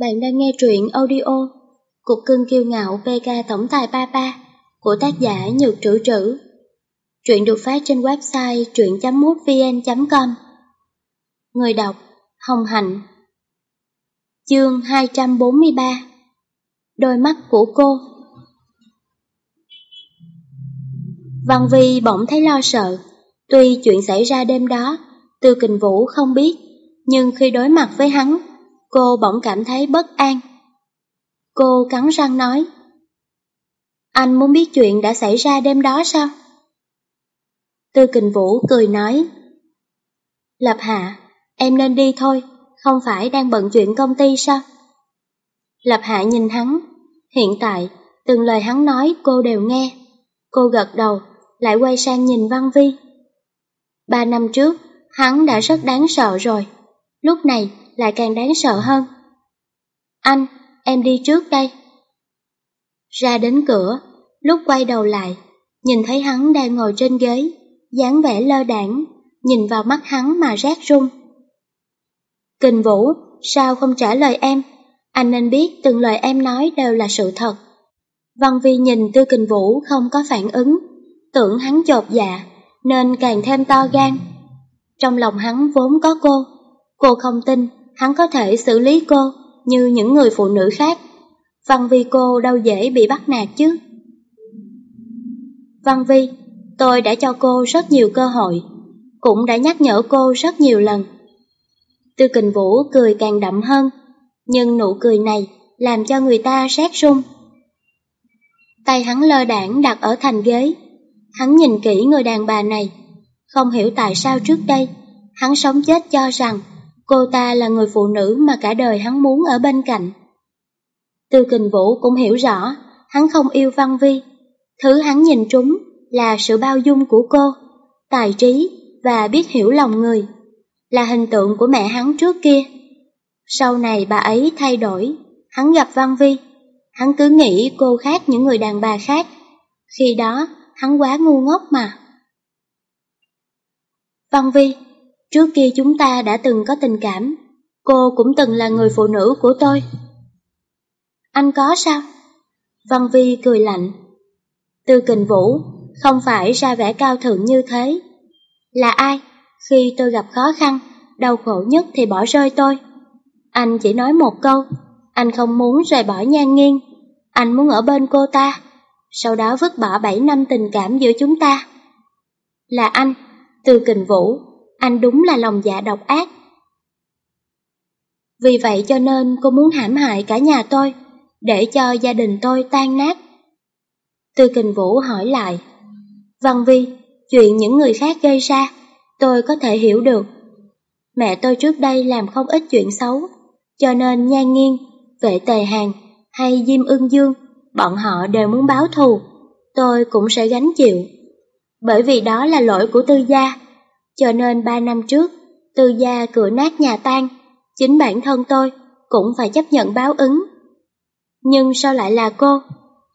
Bạn đang nghe truyện audio Cục cưng kiêu ngạo PK Tổng tài Papa của tác giả Nhược Trữ Trữ. Truyện được phát trên website truyện.mútvn.com Người đọc Hồng Hạnh Chương 243 Đôi mắt của cô Văn Vi bỗng thấy lo sợ. Tuy chuyện xảy ra đêm đó, Tư Kình Vũ không biết, nhưng khi đối mặt với hắn, cô bỗng cảm thấy bất an. Cô cắn răng nói, Anh muốn biết chuyện đã xảy ra đêm đó sao? Tư Kình Vũ cười nói, Lập Hạ, em nên đi thôi, không phải đang bận chuyện công ty sao? Lập Hạ nhìn hắn, hiện tại, từng lời hắn nói cô đều nghe. Cô gật đầu, lại quay sang nhìn Văn Vi. Ba năm trước, hắn đã rất đáng sợ rồi, lúc này lại càng đáng sợ hơn. Anh, em đi trước đây. Ra đến cửa, lúc quay đầu lại, nhìn thấy hắn đang ngồi trên ghế, dáng vẻ lơ đảng, nhìn vào mắt hắn mà rét run. Kình Vũ, sao không trả lời em? Anh nên biết từng lời em nói đều là sự thật. Văn Vi nhìn Tư Kình Vũ không có phản ứng, tưởng hắn chột dạ, nên càng thêm to gan. Trong lòng hắn vốn có cô, cô không tin hắn có thể xử lý cô như những người phụ nữ khác. Văn Vi cô đâu dễ bị bắt nạt chứ. Văn Vi, tôi đã cho cô rất nhiều cơ hội, cũng đã nhắc nhở cô rất nhiều lần. Tư kình vũ cười càng đậm hơn, nhưng nụ cười này làm cho người ta rét run. Tay hắn lơ đảng đặt ở thành ghế, hắn nhìn kỹ người đàn bà này, không hiểu tại sao trước đây hắn sống chết cho rằng cô ta là người phụ nữ mà cả đời hắn muốn ở bên cạnh. Tư kình vũ cũng hiểu rõ hắn không yêu Văn Vi, thứ hắn nhìn trúng là sự bao dung của cô, tài trí và biết hiểu lòng người, là hình tượng của mẹ hắn trước kia. Sau này bà ấy thay đổi, hắn gặp Văn Vi, hắn cứ nghĩ cô khác những người đàn bà khác, khi đó hắn quá ngu ngốc mà. Văn Vi, trước kia chúng ta đã từng có tình cảm, cô cũng từng là người phụ nữ của tôi. Anh có sao? Văn Vi cười lạnh. từ kình vũ, không phải ra vẻ cao thượng như thế. Là ai? Khi tôi gặp khó khăn, đau khổ nhất thì bỏ rơi tôi. Anh chỉ nói một câu, anh không muốn rời bỏ nhan nghiêng, anh muốn ở bên cô ta, sau đó vứt bỏ 7 năm tình cảm giữa chúng ta. Là anh, từ kình vũ, anh đúng là lòng dạ độc ác. Vì vậy cho nên cô muốn hãm hại cả nhà tôi, để cho gia đình tôi tan nát. Tư kình vũ hỏi lại, Văn Vi, chuyện những người khác gây ra, tôi có thể hiểu được. Mẹ tôi trước đây làm không ít chuyện xấu, cho nên nhan nghiêng, vệ tề hàng hay Diêm ưng dương, bọn họ đều muốn báo thù, tôi cũng sẽ gánh chịu. Bởi vì đó là lỗi của tư gia, cho nên ba năm trước, tư gia cửa nát nhà tan, chính bản thân tôi cũng phải chấp nhận báo ứng. Nhưng sao lại là cô?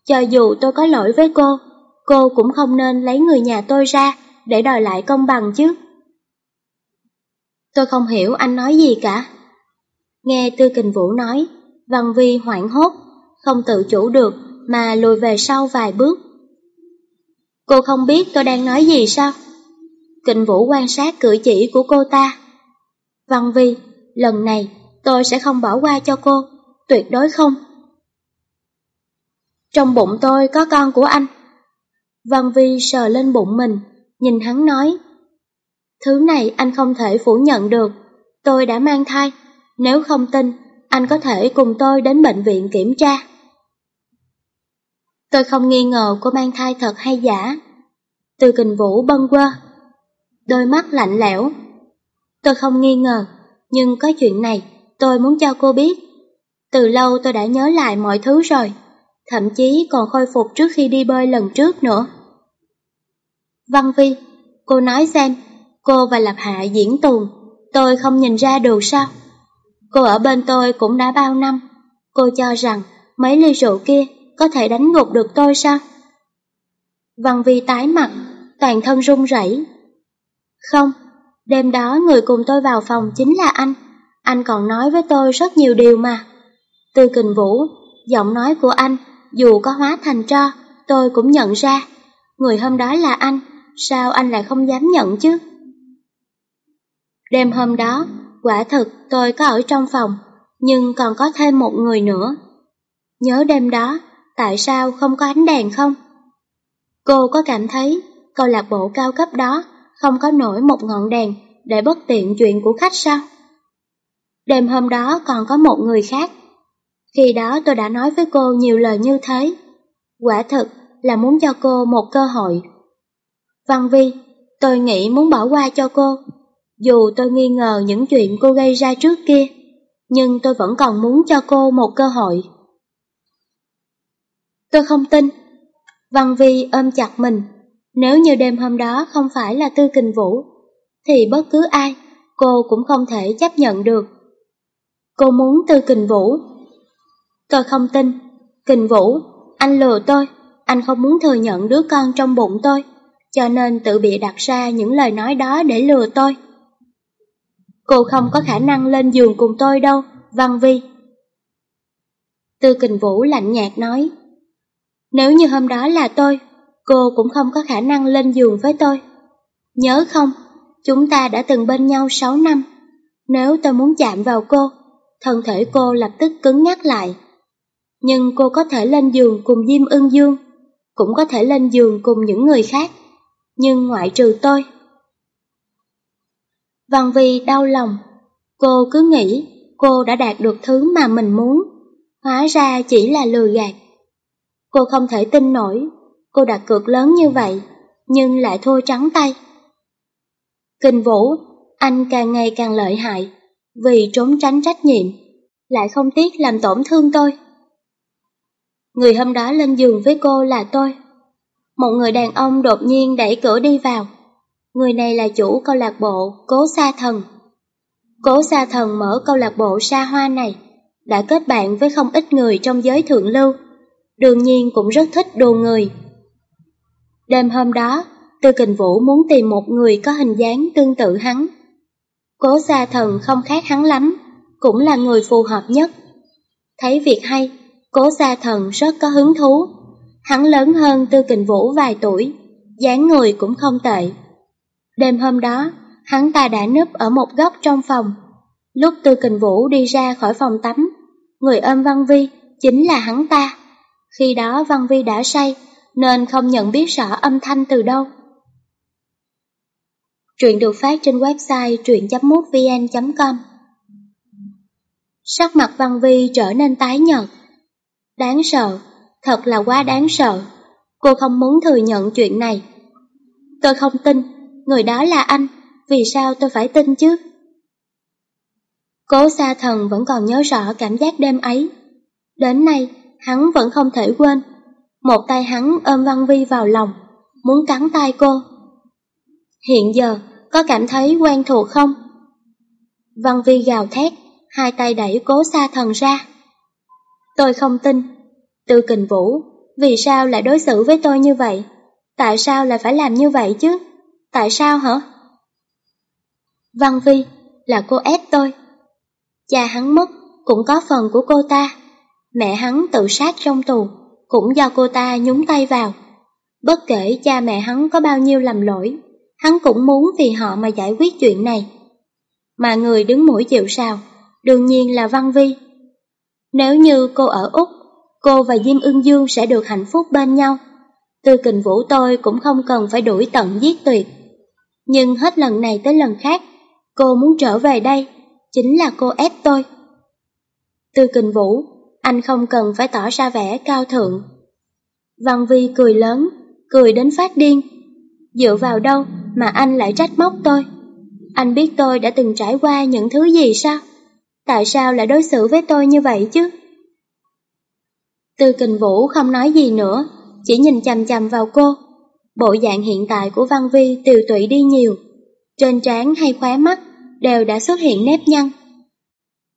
Cho dù tôi có lỗi với cô, cô cũng không nên lấy người nhà tôi ra để đòi lại công bằng chứ. Tôi không hiểu anh nói gì cả. Nghe Tư Kình Vũ nói, Văn Vi hoảng hốt, không tự chủ được mà lùi về sau vài bước. Cô không biết tôi đang nói gì sao? Kình Vũ quan sát cử chỉ của cô ta. Văn Vi, lần này tôi sẽ không bỏ qua cho cô, tuyệt đối không. Trong bụng tôi có con của anh. Văn Vi sờ lên bụng mình, nhìn hắn nói. Thứ này anh không thể phủ nhận được, tôi đã mang thai, nếu không tin, anh có thể cùng tôi đến bệnh viện kiểm tra. Tôi không nghi ngờ cô mang thai thật hay giả. Từ kình vũ bâng quơ, đôi mắt lạnh lẽo. Tôi không nghi ngờ, nhưng có chuyện này tôi muốn cho cô biết. Từ lâu tôi đã nhớ lại mọi thứ rồi, thậm chí còn khôi phục trước khi đi bơi lần trước nữa. Văn Vi, cô nói xem, cô và Lập Hạ diễn tuồng, tôi không nhìn ra được sao? Cô ở bên tôi cũng đã bao năm, cô cho rằng mấy ly rượu kia có thể đánh gục được tôi sao? Văn Vi tái mặt, toàn thân run rẩy. Không, đêm đó người cùng tôi vào phòng chính là anh, anh còn nói với tôi rất nhiều điều mà. Tư kình vũ, giọng nói của anh, dù có hóa thành tro, tôi cũng nhận ra. Người hôm đó là anh, sao anh lại không dám nhận chứ? Đêm hôm đó, quả thực tôi có ở trong phòng, nhưng còn có thêm một người nữa. Nhớ đêm đó, tại sao không có ánh đèn không? Cô có cảm thấy câu lạc bộ cao cấp đó không có nổi một ngọn đèn để bất tiện chuyện của khách sao? Đêm hôm đó còn có một người khác. Khi đó tôi đã nói với cô nhiều lời như thế. Quả thực là muốn cho cô một cơ hội. Văn Vi, tôi nghĩ muốn bỏ qua cho cô. Dù tôi nghi ngờ những chuyện cô gây ra trước kia, nhưng tôi vẫn còn muốn cho cô một cơ hội. Tôi không tin. Văn Vi ôm chặt mình. Nếu như đêm hôm đó không phải là Tư Kình Vũ, thì bất cứ ai, cô cũng không thể chấp nhận được. Cô muốn Tư Kình Vũ. Tôi không tin. Kình Vũ, anh lừa tôi, anh không muốn thừa nhận đứa con trong bụng tôi, cho nên tự bị đặt ra những lời nói đó để lừa tôi. Cô không có khả năng lên giường cùng tôi đâu, Văn Vi. Tư Kình Vũ lạnh nhạt nói. Nếu như hôm đó là tôi, cô cũng không có khả năng lên giường với tôi. Nhớ không, chúng ta đã từng bên nhau 6 năm. Nếu tôi muốn chạm vào cô, thân thể cô lập tức cứng nhắc lại. Nhưng cô có thể lên giường cùng Diêm Ưng Dương, cũng có thể lên giường cùng những người khác, nhưng ngoại trừ tôi. Văn Vi đau lòng, cô cứ nghĩ cô đã đạt được thứ mà mình muốn, hóa ra chỉ là lừa gạt. Cô không thể tin nổi, cô đặt cược lớn như vậy, nhưng lại thua trắng tay. Kinh Vũ, anh càng ngày càng lợi hại, vì trốn tránh trách nhiệm, lại không tiếc làm tổn thương tôi. Người hôm đó lên giường với cô là tôi. Một người đàn ông đột nhiên đẩy cửa đi vào. Người này là chủ câu lạc bộ Cố Sa Thần. Cố Sa Thần mở câu lạc bộ Sa Hoa này, đã kết bạn với không ít người trong giới thượng lưu đương nhiên cũng rất thích đồ người. Đêm hôm đó, Tư Kình Vũ muốn tìm một người có hình dáng tương tự hắn. Cố gia thần không khác hắn lắm, cũng là người phù hợp nhất. Thấy việc hay, cố gia thần rất có hứng thú. Hắn lớn hơn Tư Kình Vũ vài tuổi, dáng người cũng không tệ. Đêm hôm đó, hắn ta đã núp ở một góc trong phòng. Lúc Tư Kình Vũ đi ra khỏi phòng tắm, người ôm Văn Vi chính là hắn ta. Khi đó Văn Vi đã say, nên không nhận biết rõ âm thanh từ đâu. Truyện được phát trên website truyện.mútvn.com Sắc mặt Văn Vi trở nên tái nhợt. Đáng sợ, thật là quá đáng sợ. Cô không muốn thừa nhận chuyện này. Tôi không tin, người đó là anh, vì sao tôi phải tin chứ? Cố xa thần vẫn còn nhớ rõ cảm giác đêm ấy. Đến nay, hắn vẫn không thể quên. Một tay hắn ôm Văn Vi vào lòng, muốn cắn tay cô. Hiện giờ, có cảm thấy quen thuộc không? Văn Vi gào thét, hai tay đẩy cố xa thần ra. Tôi không tin. Tư kình vũ, vì sao lại đối xử với tôi như vậy? Tại sao lại phải làm như vậy chứ? Tại sao hả? Văn Vi, là cô ép tôi. Cha hắn mất, cũng có phần của cô ta. Mẹ hắn tự sát trong tù, cũng do cô ta nhúng tay vào. Bất kể cha mẹ hắn có bao nhiêu lầm lỗi, hắn cũng muốn vì họ mà giải quyết chuyện này. Mà người đứng mũi chịu sào, đương nhiên là Văn Vi. Nếu như cô ở Úc, cô và Diêm Ưng Dương sẽ được hạnh phúc bên nhau. Tư kình vũ tôi cũng không cần phải đuổi tận giết tuyệt. Nhưng hết lần này tới lần khác, cô muốn trở về đây, chính là cô ép tôi. Tư kình vũ anh không cần phải tỏ ra vẻ cao thượng. Văn Vi cười lớn, cười đến phát điên. Dựa vào đâu mà anh lại trách móc tôi? Anh biết tôi đã từng trải qua những thứ gì sao? Tại sao lại đối xử với tôi như vậy chứ? Tư kình vũ không nói gì nữa, chỉ nhìn chằm chằm vào cô. Bộ dạng hiện tại của Văn Vi tiều tụy đi nhiều. Trên trán hay khóe mắt đều đã xuất hiện nếp nhăn.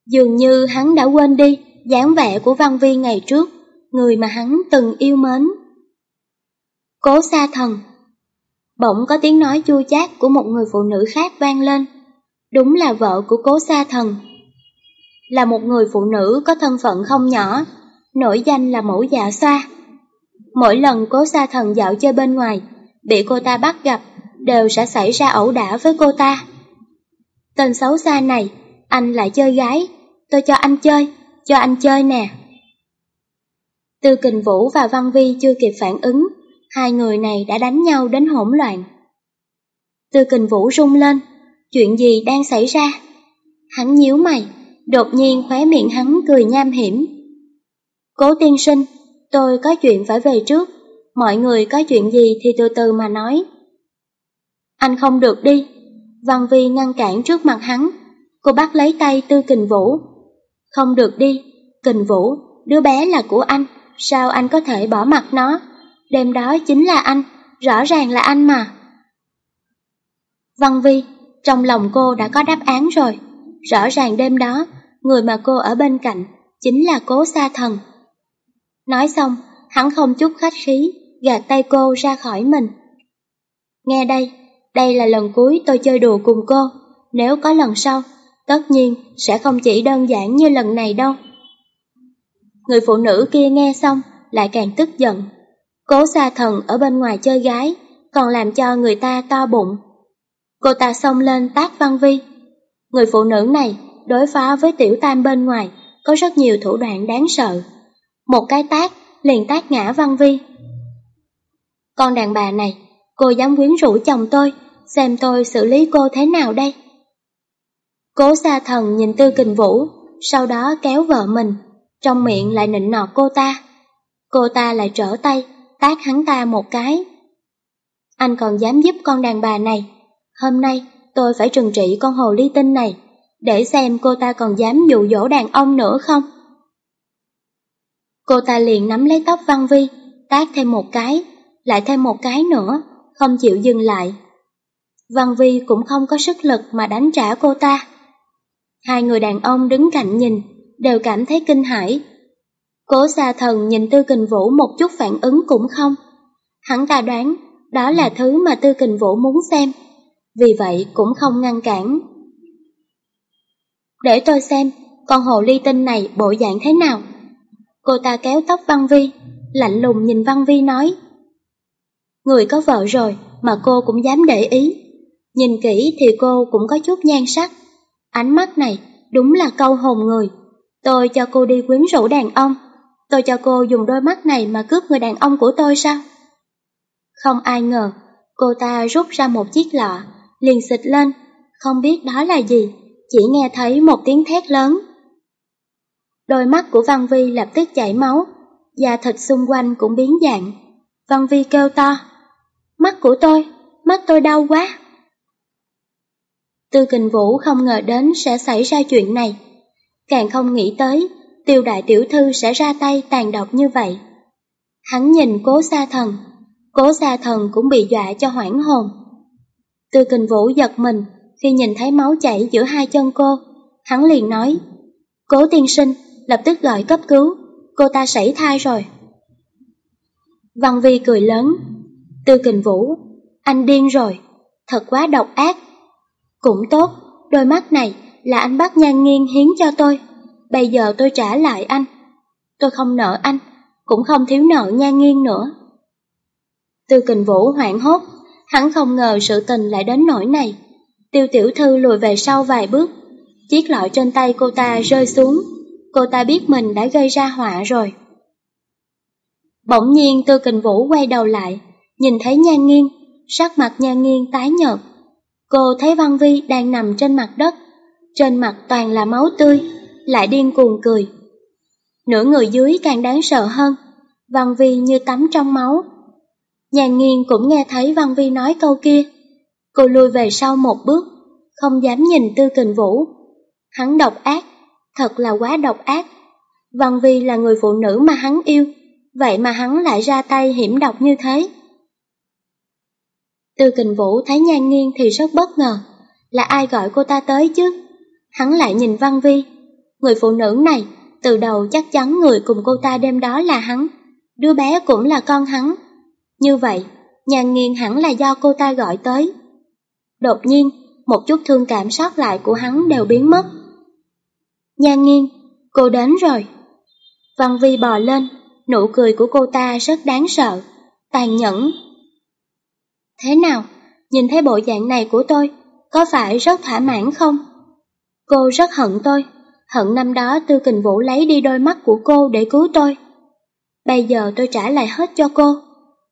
Dường như hắn đã quên đi dáng vẻ của Văn Vi ngày trước, người mà hắn từng yêu mến. Cố xa thần Bỗng có tiếng nói chua chát của một người phụ nữ khác vang lên. Đúng là vợ của cố xa thần. là một người phụ nữ có thân phận không nhỏ, nổi danh là mẫu dạ xoa. Mỗi lần cố sa thần dạo chơi bên ngoài, bị cô ta bắt gặp, đều sẽ xảy ra ẩu đả với cô ta. Tên xấu xa này, anh lại chơi gái, tôi cho anh chơi, cho anh chơi nè. Tư Kình Vũ và Văn Vi chưa kịp phản ứng, hai người này đã đánh nhau đến hỗn loạn. Tư Kình Vũ rung lên, chuyện gì đang xảy ra? Hắn nhíu mày, đột nhiên khóe miệng hắn cười nham hiểm. Cố tiên sinh, tôi có chuyện phải về trước, mọi người có chuyện gì thì từ từ mà nói. Anh không được đi, Văn Vi ngăn cản trước mặt hắn, cô bắt lấy tay Tư Kình Vũ. Không được đi, Kình Vũ, đứa bé là của anh, sao anh có thể bỏ mặt nó? Đêm đó chính là anh, rõ ràng là anh mà. Văn Vi, trong lòng cô đã có đáp án rồi. Rõ ràng đêm đó, người mà cô ở bên cạnh chính là cố sa thần. Nói xong, hắn không chút khách khí, gạt tay cô ra khỏi mình. Nghe đây, đây là lần cuối tôi chơi đùa cùng cô, nếu có lần sau, tất nhiên sẽ không chỉ đơn giản như lần này đâu. Người phụ nữ kia nghe xong, lại càng tức giận. Cố xa thần ở bên ngoài chơi gái, còn làm cho người ta to bụng. Cô ta xông lên tác Văn Vi. Người phụ nữ này đối phó với tiểu tam bên ngoài có rất nhiều thủ đoạn đáng sợ. Một cái tác liền tác ngã Văn Vi. Con đàn bà này, cô dám quyến rũ chồng tôi, xem tôi xử lý cô thế nào đây? Cố xa thần nhìn Tư Kình Vũ, sau đó kéo vợ mình, trong miệng lại nịnh nọt cô ta. Cô ta lại trở tay, tác hắn ta một cái. Anh còn dám giúp con đàn bà này, hôm nay tôi phải trừng trị con hồ ly tinh này, để xem cô ta còn dám dụ dỗ đàn ông nữa không. Cô ta liền nắm lấy tóc Văn Vi, tác thêm một cái, lại thêm một cái nữa, không chịu dừng lại. Văn Vi cũng không có sức lực mà đánh trả cô ta. Hai người đàn ông đứng cạnh nhìn, đều cảm thấy kinh hãi. Cố xa thần nhìn Tư Kình Vũ một chút phản ứng cũng không. Hắn ta đoán đó là thứ mà Tư Kình Vũ muốn xem, vì vậy cũng không ngăn cản. Để tôi xem, con hồ ly tinh này bộ dạng thế nào? Cô ta kéo tóc Văn Vi, lạnh lùng nhìn Văn Vi nói. Người có vợ rồi mà cô cũng dám để ý. Nhìn kỹ thì cô cũng có chút nhan sắc. Ánh mắt này đúng là câu hồn người. Tôi cho cô đi quyến rũ đàn ông. Tôi cho cô dùng đôi mắt này mà cướp người đàn ông của tôi sao? Không ai ngờ, cô ta rút ra một chiếc lọ, liền xịt lên, không biết đó là gì, chỉ nghe thấy một tiếng thét lớn. Đôi mắt của Văn Vi lập tức chảy máu, da thịt xung quanh cũng biến dạng. Văn Vi kêu to, mắt của tôi, mắt tôi đau quá. Tư kình vũ không ngờ đến sẽ xảy ra chuyện này, càng không nghĩ tới tiêu đại tiểu thư sẽ ra tay tàn độc như vậy. Hắn nhìn cố sa thần, cố sa thần cũng bị dọa cho hoảng hồn. Tư kình vũ giật mình khi nhìn thấy máu chảy giữa hai chân cô, hắn liền nói, cố tiên sinh, lập tức gọi cấp cứu, cô ta sảy thai rồi. Văn Vi cười lớn, Tư kình vũ, anh điên rồi, thật quá độc ác. Cũng tốt, đôi mắt này là anh bắt nhan nghiêng hiến cho tôi, bây giờ tôi trả lại anh. Tôi không nợ anh, cũng không thiếu nợ nhan nghiêng nữa. Tư kình vũ hoảng hốt, hắn không ngờ sự tình lại đến nỗi này. Tiêu tiểu thư lùi về sau vài bước, chiếc lọ trên tay cô ta rơi xuống, cô ta biết mình đã gây ra họa rồi. Bỗng nhiên Tư Kình Vũ quay đầu lại, nhìn thấy Nhan Nghiên, sắc mặt Nhan Nghiên tái nhợt. Cô thấy Văn Vi đang nằm trên mặt đất, trên mặt toàn là máu tươi, lại điên cuồng cười. Nửa người dưới càng đáng sợ hơn, Văn Vi như tắm trong máu. nhàn Nghiên cũng nghe thấy Văn Vi nói câu kia. Cô lùi về sau một bước, không dám nhìn Tư Kình Vũ. Hắn độc ác, thật là quá độc ác. Văn Vi là người phụ nữ mà hắn yêu, vậy mà hắn lại ra tay hiểm độc như thế. Tư kình vũ thấy nhan nghiêng thì rất bất ngờ, là ai gọi cô ta tới chứ? Hắn lại nhìn Văn Vi, người phụ nữ này, từ đầu chắc chắn người cùng cô ta đêm đó là hắn, đứa bé cũng là con hắn. Như vậy, nhan nghiêng hẳn là do cô ta gọi tới. Đột nhiên, một chút thương cảm sót lại của hắn đều biến mất. Nhan nghiêng, cô đến rồi. Văn Vi bò lên, nụ cười của cô ta rất đáng sợ, tàn nhẫn. Thế nào, nhìn thấy bộ dạng này của tôi, có phải rất thỏa mãn không? Cô rất hận tôi, hận năm đó Tư Kình Vũ lấy đi đôi mắt của cô để cứu tôi. Bây giờ tôi trả lại hết cho cô.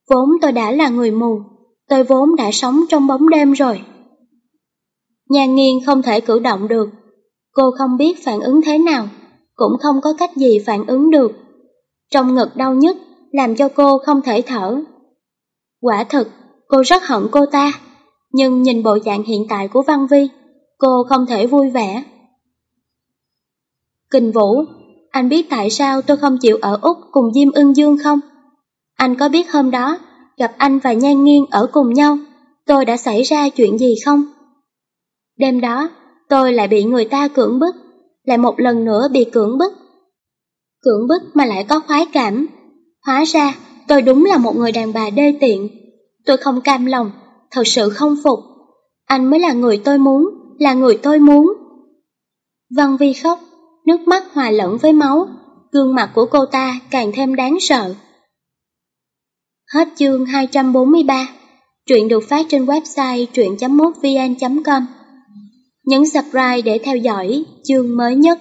Vốn tôi đã là người mù, tôi vốn đã sống trong bóng đêm rồi. Nhan nghiêng không thể cử động được, cô không biết phản ứng thế nào, cũng không có cách gì phản ứng được. Trong ngực đau nhất, làm cho cô không thể thở. Quả thực, cô rất hận cô ta, nhưng nhìn bộ dạng hiện tại của Văn Vi, cô không thể vui vẻ. Kình Vũ, anh biết tại sao tôi không chịu ở Úc cùng Diêm Ưng Dương không? Anh có biết hôm đó, gặp anh và Nhan Nghiên ở cùng nhau, tôi đã xảy ra chuyện gì không? Đêm đó, tôi lại bị người ta cưỡng bức, lại một lần nữa bị cưỡng bức. Cưỡng bức mà lại có khoái cảm. Hóa ra, tôi đúng là một người đàn bà đê tiện. Tôi không cam lòng, thật sự không phục. Anh mới là người tôi muốn, là người tôi muốn. Văn Vi khóc, nước mắt hòa lẫn với máu, gương mặt của cô ta càng thêm đáng sợ. Hết chương 243, truyện được phát trên website truyện.mútvn.com. Nhấn subscribe để theo dõi chương mới nhất.